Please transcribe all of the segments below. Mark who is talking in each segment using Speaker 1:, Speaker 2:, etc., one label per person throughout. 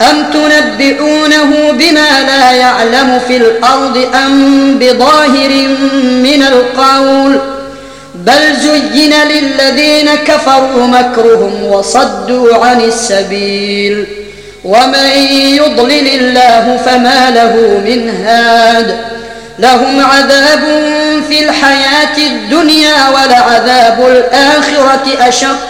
Speaker 1: أم تنبئونه بما لا يعلم في الأرض أم بظاهر من القول بل زين للذين كفروا مكرهم وصدوا عن السبيل ومن يضلل الله فما له من هاد لهم عذاب في الحياة الدنيا ولعذاب الآخرة أشق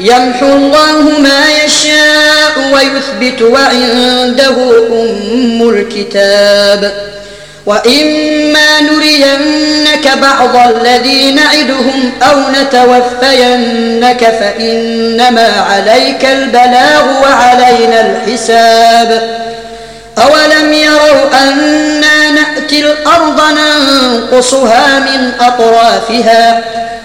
Speaker 1: يمحو الله ما يشاء ويثبت وعنده أم الكتاب. وإما نرينك بعض الذي نعدهم أو نتوفينك فإنما عليك البلاغ وعلينا الحساب. أولم يروا أنا نأتي الأرض ننقصها من أطرافها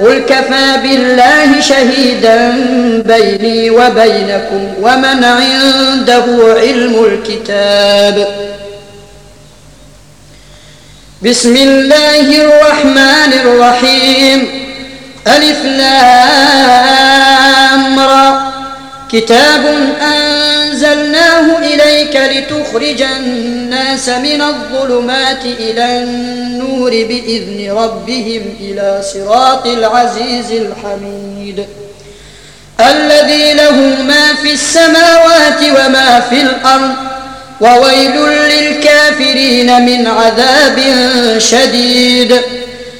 Speaker 1: قل كفى بالله شهيدا بيني وبينكم ومن عنده علم الكتاب. بسم الله الرحمن الرحيم. ألف لام را. كتاب أنزلناه إليك لتخرج الناس من الظلمات إلى النور بإذن ربهم إلى صراط العزيز الحميد. الذي له ما في السماوات وما في الأرض وويل للكافرين من عذاب شديد.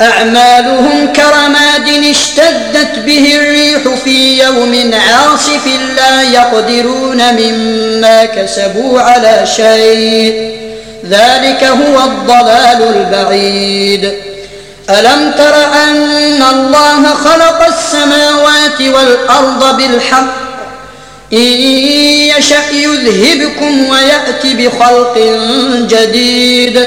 Speaker 1: أعمالهم كرماد اشتدت به الريح في يوم عاصف لا يقدرون مما كسبوا على شيء. ذلك هو الضلال البعيد. ألم تر أن الله خلق السماوات والأرض بالحق؟ إن يشأ يذهبكم ويأتي بخلق جديد.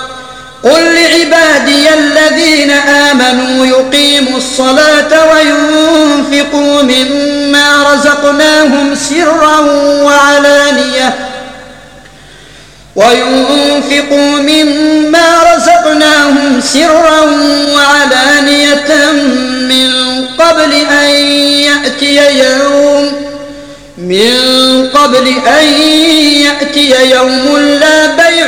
Speaker 1: قل لعبادي الذين آمنوا يقيموا الصلاة وينفقوا مما رزقناهم سرا وعلانية وينفقوا مما رزقناهم سرا وعلانية من قبل أن يأتي يوم من قبل أن يأتي يوم لا بيع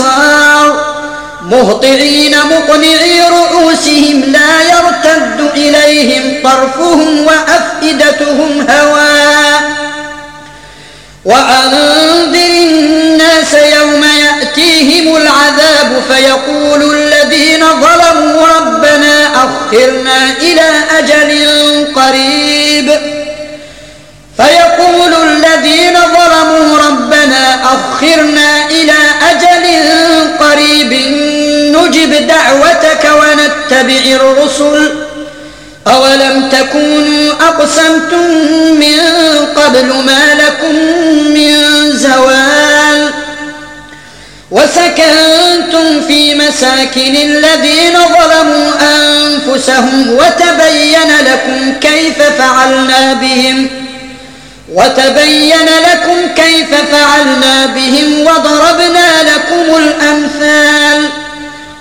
Speaker 1: الأبصار. مهطعين مقنعي رؤوسهم لا يرتد إليهم طرفهم وأفئدتهم هواء وأنذر الناس يوم يأتيهم العذاب فيقول الذين ظلموا ربنا أخرنا إلى أجل قريب. فيقول الذين ظلموا ربنا أخرنا إلى ونتبع الرسل أولم تكونوا أقسمتم من قبل ما لكم من زوال وسكنتم في مساكن الذين ظلموا أنفسهم وتبين لكم كيف فعلنا بهم وتبين لكم كيف فعلنا بهم وضربنا لكم الأمثال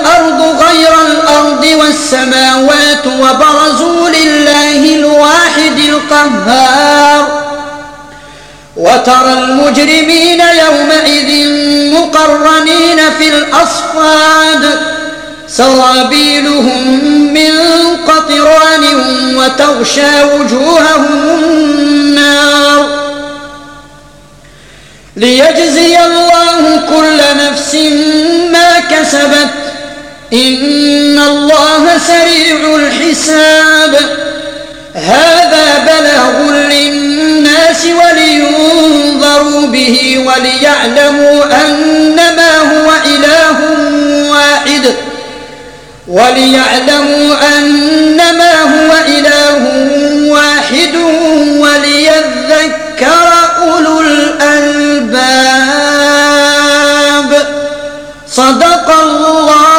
Speaker 1: الأرض غير الأرض والسماوات وبرزوا لله الواحد القهار. وترى المجرمين يومئذ مقرنين في الأصفاد. سرابيلهم من قطران وتغشى وجوههم النار. ليجزي الله كل نفس ما كسبت إن الله سريع الحساب. هذا بلاغ للناس ولينظروا به وليعلموا أنما هو إله واحد. وليعلموا أنما هو إله واحد وليذكر أولو الألباب. صدق الله